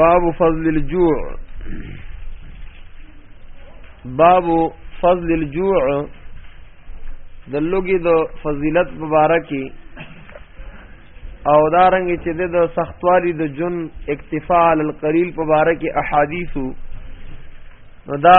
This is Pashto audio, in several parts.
باب فضل الجوع باب فضل الجوع د لوګي د فضیلت مبارکي او دارنګ چې د سختوالي د جن اکتفاء القلیل مبارکي احادیثو نو دا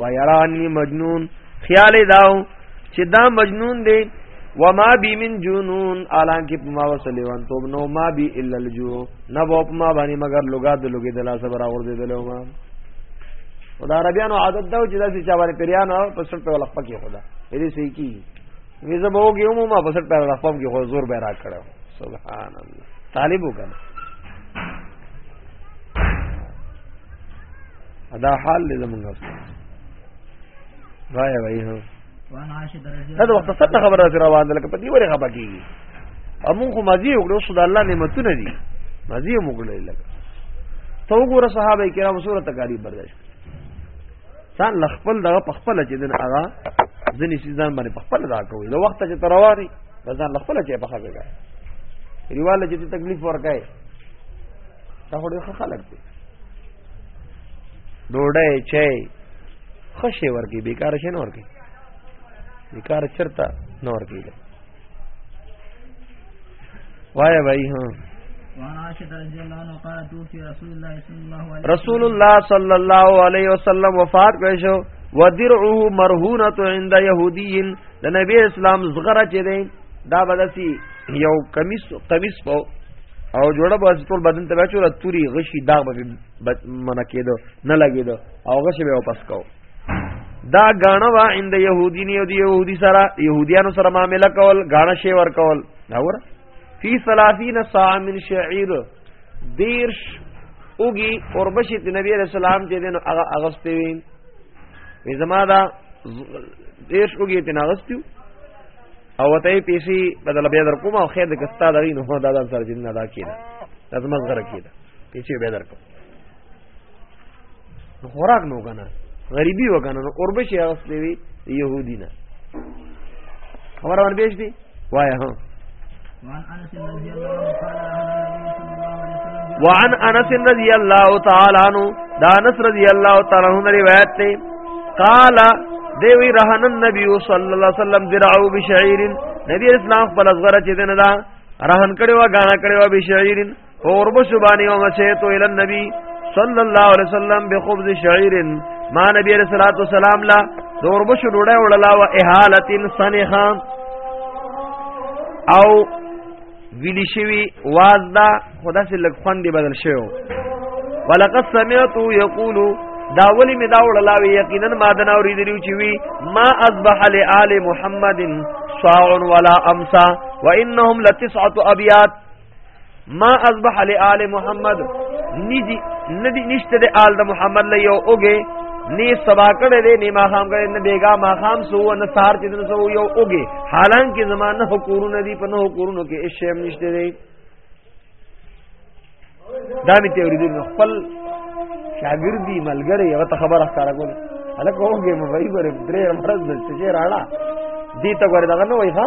و یرانی مجنون خیال داو چې دا مجنون دی و ما بی من جنون الانکه په ما وسلیوان توب نو ما بی الا الجو نه و په ما باندې مگر لوګا د لوګي د لاس برا ور دي دلو ما خدا عربیانو عادت دا چې دا چې چا باندې پریانو په سر په لخ پکې خدا دې سې کی وی زه به وګي مو ما بسټ پر رقم کې حضور به را کړو سبحان الله طالب وکړه ادا حال دې زمونږ راي وای هو دا وخت څه خبره سره روان ده لکه په دې وره خبره کیږي امون خو مزي وکړو صد الله نعمتونه دي مزي وکړل لکه تو ګور صحابه کرام سورته کاری برداشت ځان له خپل دغه په خپل چې دن هغه ځنی شي ځان باندې په خپل دا کوي د وخت چې ترواري ځان له خپل چې په خبره کوي ریواله چې تکلیف ورکای دا هډه خلک دي ډوډۍ چای خشه ورکی بیکار شنه ورکی بیکار چرتا نور کیږي وای وای ها رسول الله صلی الله علیه وسلم وفات کړی شو ودرعه مرهونه عند يهوديين د نبی اسلام زغره چي دي دا بدسي یو قمیص قمیص په او جوړه به ټول بدن ته بچو توري غشي داغ به منکه دو نه لګیدو او غشي به واپس کو دا غاڼه وا عند يهودين او دي يهودي سره يهوديانو سره معاملې کول غاڼه شي ور کول دا ور فی 30 صاع من شعير دیرش اوګي اوربشي د نبی رسول الله چې دین هغه اغستې وي زما دا دیرش اوګي ته ناغستیو او ته پیسې بدل بیا در کوم او خیر د کستا دغې نو دا د سر جن ادا کیده لازم غره کیده پیسې به در کوم خوراک نو کنه غریبی وکنه نو قربش یې اغستې وي يهودي نه خبره باندې پېښ دي وای ها وعن انس رضی اللہ تعالی عنہ دانس رضی اللہ تعالی عنہ روایت تے قال دیوی رہن النبی صلی اللہ علیہ وسلم ذراعو بشعیر نبی اسلام خپل اصغر چې دنه دا رهن کړي وا غاڼه کړي وا بشعیر اور بشو باندې او مسیتو ال النبی صلی الله علیه وسلم بخبز شعیر ما نبی علیہ الصلوۃ والسلام لا دور بشو ډوډۍ وړلا و اهالتن سنخا او ویلی شوی واز دا خدا سے لګ خوند بدل شوی ولقد سمعت یقول دا ولی می دا وړلا وی یقینا ما دنا اوری دیو چی وی ما اصبح لآل محمد صاع ولا امسا وانهم لتسعه ابیات ما اصبح لآل محمد ندی ندی نشته د آل د محمد له یو اوګه نی سبا کړه دې نی ما خام کړه نه بیګا ما خام سو نه سار چې نه سو یو اوګه حالانکه زمانه حکورو ندی په نو حکورو کې اشم نشته دی دا می ته ورېدل نو خپل شاګرد دی ملګری یو ته خبره ښکارا کوله الک اوګه مې وای ګره درې مرز د چې راړه دې ته ګره دغه نو وای ها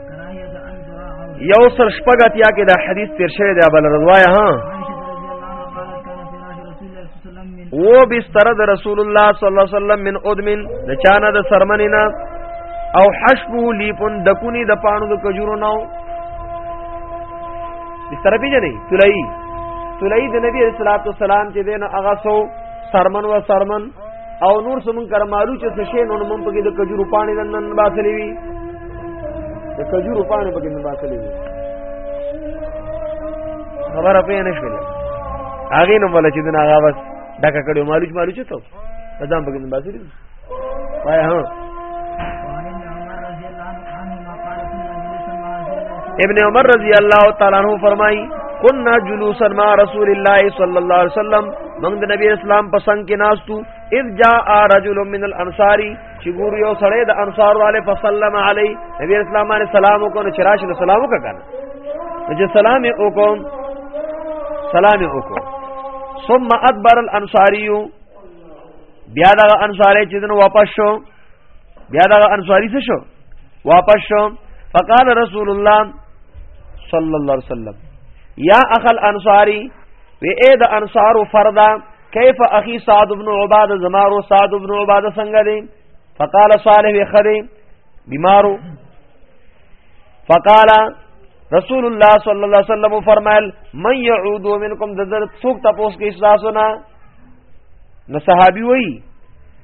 یو سر شپګت یا کې دا حدیث تیر شوی دی بل روایت ها و بستر د رسول الله صلی الله علیه وسلم من ادمن د چانه د سرمنینا او حشبه لیپن دکونی د پانو د کجورو ناو بستر پیجنې تلای تلای د نبی صلی الله علیه وسلم چې دین هغه سو سرمن و سرمن او نور سمون کرمالو چې څه شي نو موږ پکې د کجورو پانی نن باسلې وي د کجورو پانی پکې نن باسلې وي خبره پې نه شول هغه نو مل چې دنا هغه بس ډکه کړو مالوچ مالوچ ته ځان پکې نن باسلې وای ها ابن عمر رضی اللہ تعالیٰ عنہ فرمائی کننا جلوسا مع رسول اللہ صلی اللہ علیہ وسلم موږ د نبی اسلام په څنګ کې ناستو اذ جاء رجل من الانصار چې ګور یو سړی د انصار والے فسلم علی نبی اسلام باندې سلام وکړو چې راشي نو سلام وکړه چې سلام وکوم سلام وکړو ثم ادبر الانصاری بیا دا انصاری چې دنو واپس شو بیا دا انصاری څه شو واپس شو فقال رسول الله صلی الله علیه وسلم یا اخل انصاری و اے د انصار فردا کیف اخی سعد بن عباده زمارو سعد بن عباده څنګه دی فقال صالح خدی بیمارو فقال رسول الله صلی الله علیه وسلم فرمایل من يعود منکم ذذر څوک تاسو کې احساسونه نو صحابي وای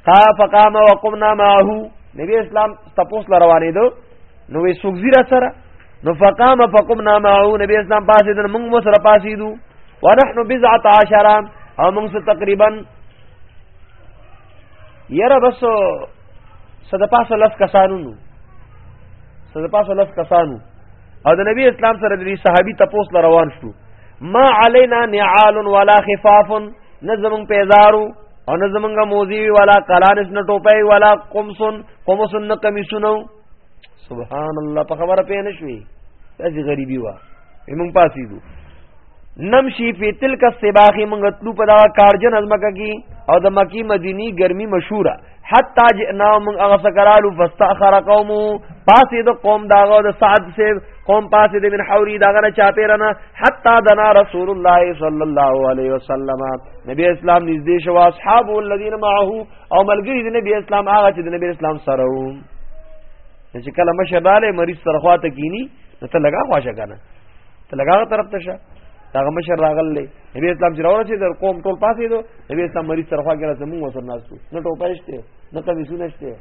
قا فقام وقمنا معه نبی اسلام تپوس لروانې دو نو وی سوګزی را سره نو فقام فقمنا معه نبی اسلام پاسې د موږ مو سره پاسې دو ونحن بضعه عشره او موږ سره تقریبا یره بس صد پاسه لس کسانو نو صد پاسه لس کسانو او د نبی اسلام سره د صحابي تپوس ل روان شو ما علينا نعال ولا خفاف نظم پیزارو او نظمنګ موزی ولا کلانس نه ټوپای ولا قمسن قمسن نه کمیسونو سبحان الله په خبره پې نشوي داسې غریبي وا موږ پاسې دو نمشي فی تلک السباخ موږ تلو په دا کارجن ازمکه کی او د مکی مدینی ګرمي مشهوره حتا جئنا من هغه سکرالو فاستاخر قوم پاسې د قوم داغه د سعد سے قوم پاسې د من حوري داغه نه چاپیرنه حتا دنا رسول الله صلی الله علیه وسلم نبی اسلام نږدې شو اصحاب الذين معه او ملګری د نبی اسلام هغه چې د نبی اسلام سره وو چې کله مشه باله مریض سره خواته کینی نو ته لگا خواشه کنه ته لګاغه طرف ته شه دا مشر راغلې نبی اسلام چې راوړل چې در قوم ټول پاسې دو نبی اسلام مریض طرفه کې راځم موږ سره ناستو نه ټوپه شته نه کوي سونه شته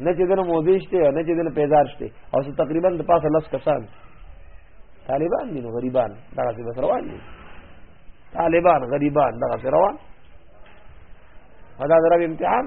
نه چې دنه موزي شته نه چې دنه پیدار شته او څه تقریبا د پاسه لس کسان طالبان دي نو غریبان دا څه بس روان دي طالبان غریبان دا څه روان هدا درو امتحان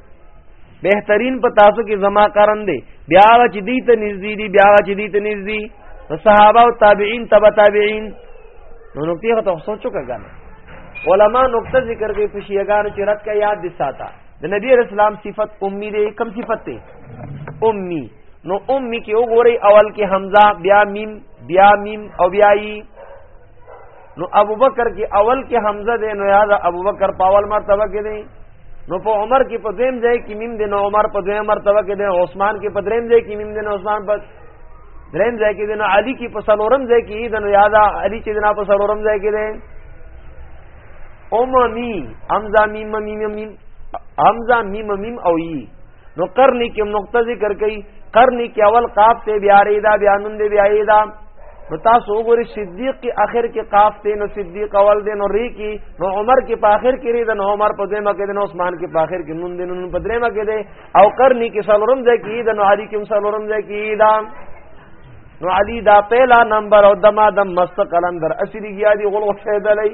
بهترین په تاسو کې زما قرن دی بیا چې دی ته نږدې دی بیا چې دی ته نږدې صحابه او تابعین تبع تابعین نو نقطې خو ته سوچو کګنه علما نقطه ذکر کوي په شیعاګانو چې رات کا یاد دي ساته د نبی رسول الله صفت امي دی کم صفت دی امي نو امي کې وګورئ اول کې حمزه بیا میم بیا میم او بیا ای نو ابوبکر کې اول کې حمزه دی نو یاد ابوبکر په اول مرتبه کې دی نو په عمر کې په دویم ځای کې میم دی نو عمر په دویم مرتبه کې دی عثمان کې په دریم ځای کې میم دی نو عثمان په دریم ځای کې دی نو علي کې په سلورم ځای کې دی نو یاد علي چې نه په سلورم ځای کې دی اوممی حمزه میم میم میم حمزه میم میم او ای نو قرنی کې نقطه ذکر کړي قرنی کې اول قاف ته بیا ریدا بیا نون دی بیا ایدا نو تاسو وګورئ صدیق کې اخر کې قاف ته نو صدیق اول دی نو ری کې نو عمر کې په اخر کې ری د نو عمر په دیمه کې د عثمان کې په اخر کې نون دی نون په دریمه کې دی او قرنی کې سلورم ځای کې د نو علی کې سلورم ځای کې دا نو علی دا پہلا نمبر او دما دم مست قلندر اسری گیا دی غلو شهدلی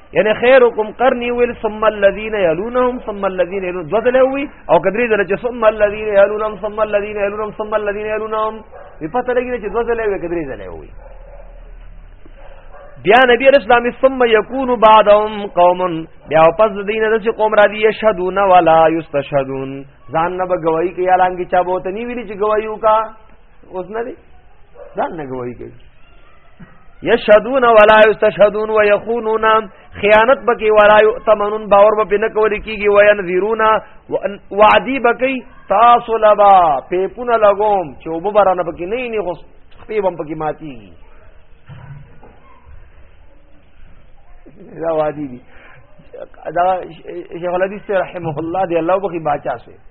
یعنی خیرکم قرنی ویل ثم الذین یلونهم ثم الذین یلون دو ځله وی او کدرې ځله چې ثم الذین یلونهم ثم الذین یلونهم ثم الذین یلونهم په پته لګی چې دو ځله وی کدرې ځله وی بیا نبی اسلام ثم یکون بعدهم قوم بیا پس دین د قوم را دی یشهدون ولا یستشهدون ځان نه بغوی کې اعلان کې چا بوته نی ویلی چې گواہی وکا اوس نه دی ځان نه گواہی کوي یشهدون ولا یستشهدون ويخونون خیانت بکی ولا یؤتمنون باور به نه کول کیږي وینذرون وعدی بکی تاسو لبا پیپونه لګوم چې وببرانه بکی نه نه خو خپې بم بکی ماتي دا وادي دي دا شیخ الحدیث رحمه الله دی الله بخي باچا سي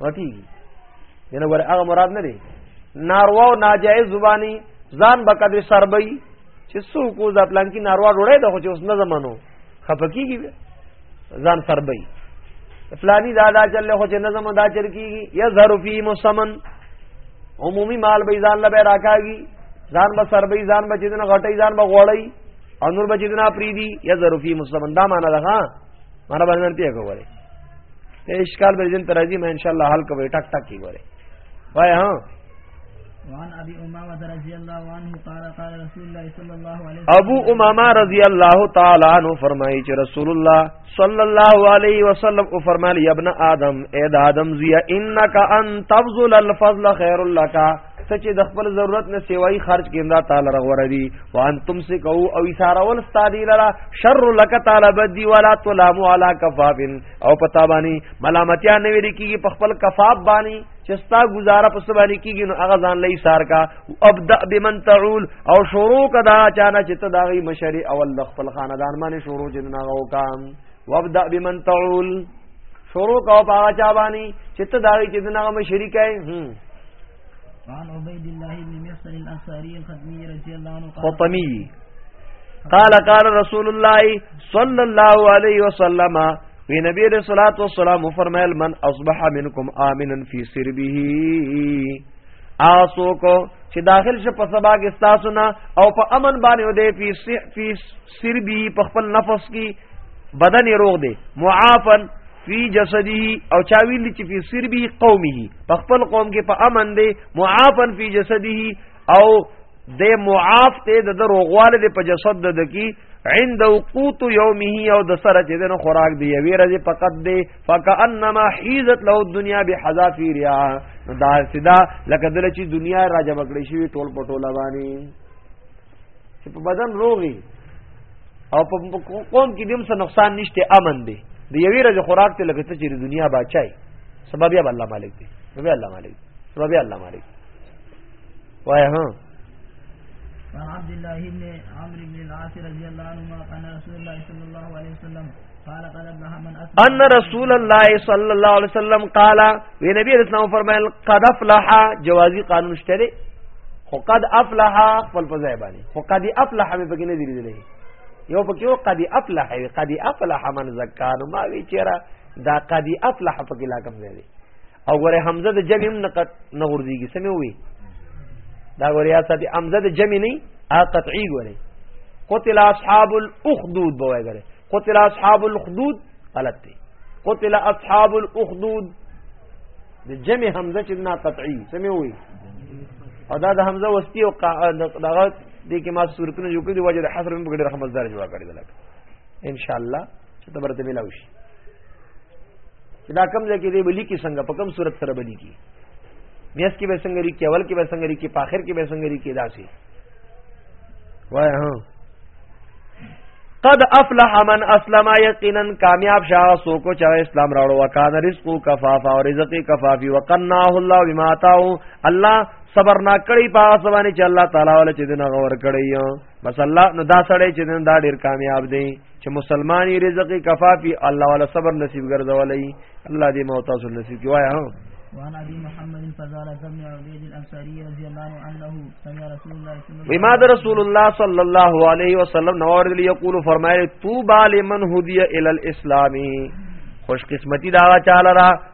وتی دنه ور هغه مراد نه دی ناروا او ناجایز زبانی ځان به قدر سربای چې سو کو ځ پلان کې ناروا ډوړې د خو چې اوس نه زمانو خپکیږي ځان سربای فلانی دا دا چل خو چې نه زمو دا چر کیږي یا ظهر فی مسمن عمومی مال به ځان لبه راکاږي ځان به سربای ځان به چې نه غټي ځان به غوړی او نور به چې نه پریدي یا ظهر فی مسمن دا معنا ده ها مانا باندې پیه کوي ته اشکال به جن ترازی ما ان شاء الله حل کوي ټک ټک کی وره وای ها وعن ابي امامه رضي الله عنه قال قال رسول الله صلى الله عليه وسلم ابو امامه رضي الله تعالى عنه فرمایي چې رسول الله صلى الله عليه وسلم او فرمایلی ابن ادم اے ادم زیا انك ان تبذل الفضل خير لك څه چې د خپل ضرورت نه سیوای خرج کین دا تعالی رغور دی وان تم سے کو او اشارول استادی لرا شر لک تعالی بدی ولا تلام علی کفاف او پتا بانی ملامتیا نه ویری کی په خپل کفاف بانی چستا گزاره پس باندې کیږي نو هغه ځان لې سار کا ابدا بمن تعول او شروع کدا چانه چې تداغي مشری اول خپل خاندان باندې شروع جنغه وکام وابدا بمن تعول شروع کو پاغا چا بانی چې ته داوی چې دغه مشرک ہے عن عبيد الله بن محسن الانصاري الخدمي رضي الله عنه خطمي قال قال رسول الله صلى الله عليه وسلم وی نبی علیہ الصلوۃ والسلام فرمایل من اصبح منکم امنا فی سربه آسو کو چې داخل شه په سبا کې تاسو نه او په امن باندې ودی فی فی سر بی په خپل نفس کی بدن روغ دی معافن فی جسده او چا ویل چې فی سر بی قومه په خپل قوم کې په امن دی معافن فی جسده او د معاف ته د دروغواله د په جسد د دکی عند وقوت یومه او د سره چې د خوراک دی وی رځه فقط دی فکانما حیزت له دنیا بحذافیریا دا سدا لکه دل چې دنیا راجب کړی شي ټول پټول باندې چې په بدن روغي او په قوم کې دیم څه نقصان نشته امن دی د یوې ورځې خوراک ته لکه چې د دنیا بچای سبب یې الله مالک دی سبب الله مالک سبب الله مالک وای ها عن عبد الله بن عمرو بن العاص رضي الله عنهما قال رسول الله صلى الله عليه وسلم ان رسول الله صلی الله علیه وسلم قال وی نبی اسلام فرمایل قد افلح جوازی قانون شته خو قد افلح خپل فزای باندې خو قد افلح مې پکې نه دی لیدلې یو پکې او قد افلح وی قد افلح من زکان ما وی چیرې دا قد افلح پکې لا کوم دی او ګوره حمزه د جمع هم نقط نه غورځيږي سمې وي دا ګوره یا ساتي حمزه د جمع نه ا قطعي ګوره قتل اصحاب الاخدود بوای ګوره قتل اصحاب الاخدود غلط دی قتل اصحاب الاخدود د جمع حمزه چې نه قطعي سمې وي او دا د حمزه وستی او دغه د کې ما صورتونه جوړ کړی وجه د حصر په ګډه رحمت دار جوړ کړی دلته ان شاء الله چې تبرته ملاوي دا کم ځای کې دی بلی کې څنګه په کم صورت سره بلی کې میاس کې به څنګه ری کې اول کې به څنګه ری کې په اخر کې به څنګه ری کې داسې وای ها قد افلح من اسلم یقینا کامیاب شاه سو کو چا اسلام راړو وکان رزق کفافا او رزق کفافی وقناه الله بما تاو الله صبر نا کړی پاس باندې چې الله تعالی ول چې دین غور کړی بس الله نو دا سړی چې نن دا ډیر کامیاب دی چې مسلمانی رزق کفافی الله ولا صبر نصیب ګرځولای الله دې مو تاسو نصیب کیوای ها وعن ابي محمد فزارة بن عبيد الانصاري رضي الله عنه انه سمع رسول الله صلى الله عليه وسلم بما رسول الله صلى الله عليه وسلم نور لي يقول فرمائے تو بال من هدي الى الاسلام خوش قسمتی دا چاله را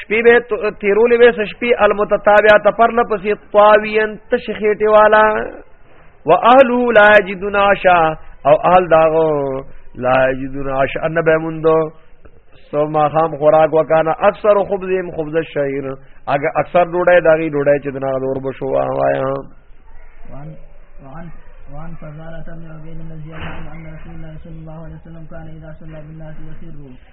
شپې به تیرولې به شپې المتتابعه تفر لپسې طاویان تشخېټه والا واهله لا یجدون عشا او اهل داغو لا یجدون عشا ان به مندو سو ما خام خوراک وکانا اکثر خبزهم خبز الشعير اگر اکثر ډوډۍ داغي ډوډۍ چې دنا دور بشو وایا وان وان وان فزارة بن عبيد رضي الله عنه أن رسول الله صلى الله عليه وسلم كان إذا صلى بالناس يسره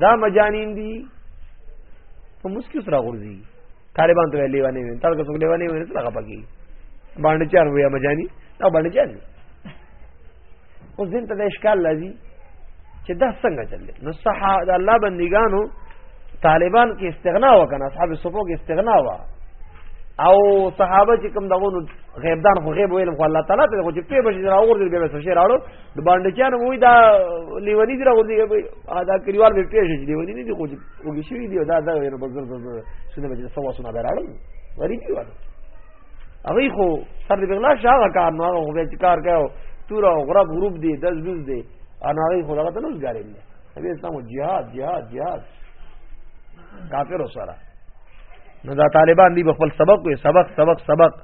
دا مجانین دي په مسکیو سره غورځي طالبان ته لیوانه وي تر څو لیوانه وي څه هغه پکې باندې چار ویا مجانی دا باندې چار اوس دین ته د اشکال لذي چې دا څنګه چلل نو صح د الله بندګانو طالبان کې استغنا وکنه اصحاب صفو کې استغنا وا او صحابه چې کوم دغه غیبدان خو غیب ویل خو الله تعالی ته خو چې په بشي راوړل به څه شي راړو د باندې چا نو وای دا لیونی دی راغلی دا کلیوال به پیښ شي لیونی نه دی خو وګی شي دی دا دا نه بزر بزر سونه به سوا سونه به راړل وری دی وره هغه خو سر دې بغلا شاغه کار نو هغه به کار کاو تور او غرب غروب دی دز بز دی انا هغه خو هغه ته نوز ګارې نه هغه اسلام جهاد جهاد جهاد کافر سره نو دا طالبان دی خپل سبق وي سبق سبق سبق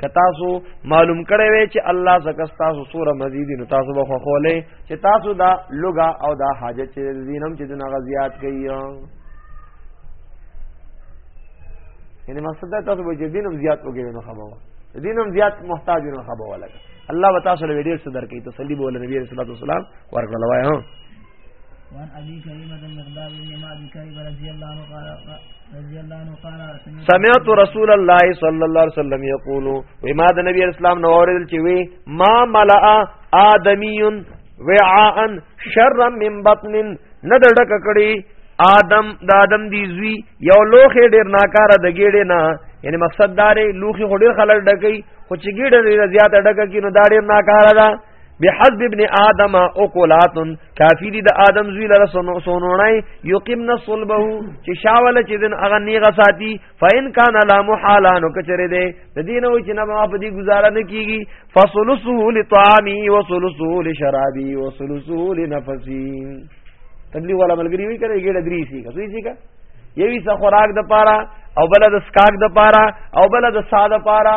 که تاسو معلوم کړی وي چې الله زکه تاسو سوره مزیدی نو تاسو به خوخولې چې تاسو دا لوګا او دا حاجت چې دینم چې دغه زیات کوي یعنی مقصد دا تاسو به دینم زیات وګورئ نو خبره دینم زیات محتاج نه خبره ولګ الله وتعالى له ډیر څه درکې تسلی بوله نبی رسول الله صلی الله علیه وسلم ورکړل وای هو وعن ابي كريمه المقدار بن معد كريم رضي الله عنه قال رضي الله عنه قال سمعت رسول الله صلى الله عليه وسلم يقول وما د نبی اسلام نو اوریدل چې وی ما ملأ آدمی وعاء شرا من بطن نه دډک کړي آدم د آدم دی زوی یو لوخه ډیر ناکاره د ګیډه نه یعنی مقصد دارې لوخي هډیر خلک ډکې خو چې ګیډه ډیر زیات ډکې نو دا ډیر ناکاره ده بحسب ابن آدم اقولات کافی دی د آدم زوی لره سونونای یقیمن صلبه چې شاول چې دن اغه نیغه ساتي فین کان لا محالانو کچره دی د دین و چې نه ما په دې گزاره نه کیږي فصلصه لطعامی وصلصه لشرابی وصلصه لنفسی تبلیغ ولا ملګری وی کړي ګډه درې سی کا سوي سی کا یوي څه خوراک د پاره او بل د سکاک د پاره او بل د ساده پاره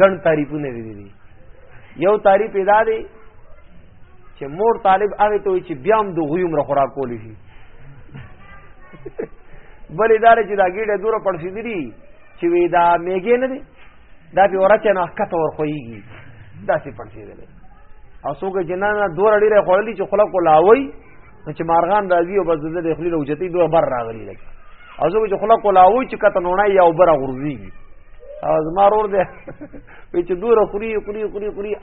ګڼ تعریفونه دي دي یو تعریف ادا دی چې مور طالب هغه ته چې بیا هم د غوی عمر خوراک کولی شي بل ادارې چې دا ګیډه دوره پړسې دي چې وی دا میګې نه دي دا به ورته نه کته ور خوېږي دا سي پړسې دي او څوک جنانه دوه ډیره خړلې چې خلک ولاوي نو چې مارغان راځي او بس د دې خلی له جتی دوه بر راغلي لګي او زه چې خلا کولاوي چې کته نونه یا وبره غورځيږي او زما رور دی وی چې دور خوري خوري خوري خوري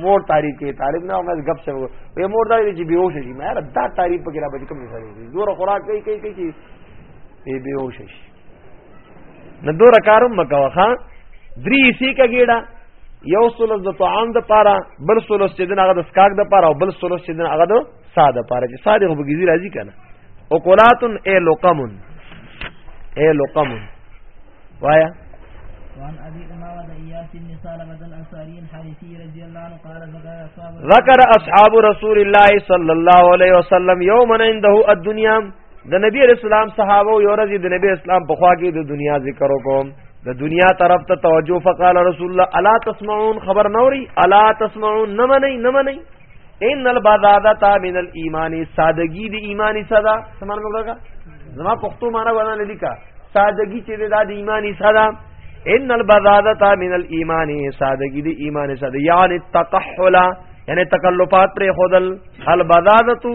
مور تعریف کوي طالب نه موږ غب څه وي مور دا چې بیهوش شي مې دا تعریف پکې را بچ کوم نه سړي دور خوراک کوي کوي کوي به بیهوش شي نه دور کارم مکوا ښا درې سی کګیړه یو سلس د طعام د پاره بل سلس چې دغه د سکاک د پاره او بل سلس چې دغه د ساده پاره چې ساده خو بګیزی راځي کنه او کولاتن ای لقمن ای لقمن وایا وعن ابي امامه اياس بن سالمة الانصاري الحارثي رضي الله عنه قال ذكر اصحاب رسول الله صلى الله عليه وسلم يوما عنده الدنيا د نبی رسول الله صحابه یو ورځ د نبی اسلام په خوا کې د دنیا ذکر وکړو د دنیا طرف ته توجه فقال رسول الله الا تسمعون خبر نوري الا تسمعون نه منئ نه منئ ان البذاذه من الايمان سادگی د ایمانی صدا سمان وګړه زما پښتو معنا ونه لیکا سادگی چې د ایمانی صدا ان البذاذه من الايمان سادگی د ایمان صدا یعنی تقحلا یعنی تکلفات پر خودل البذاذه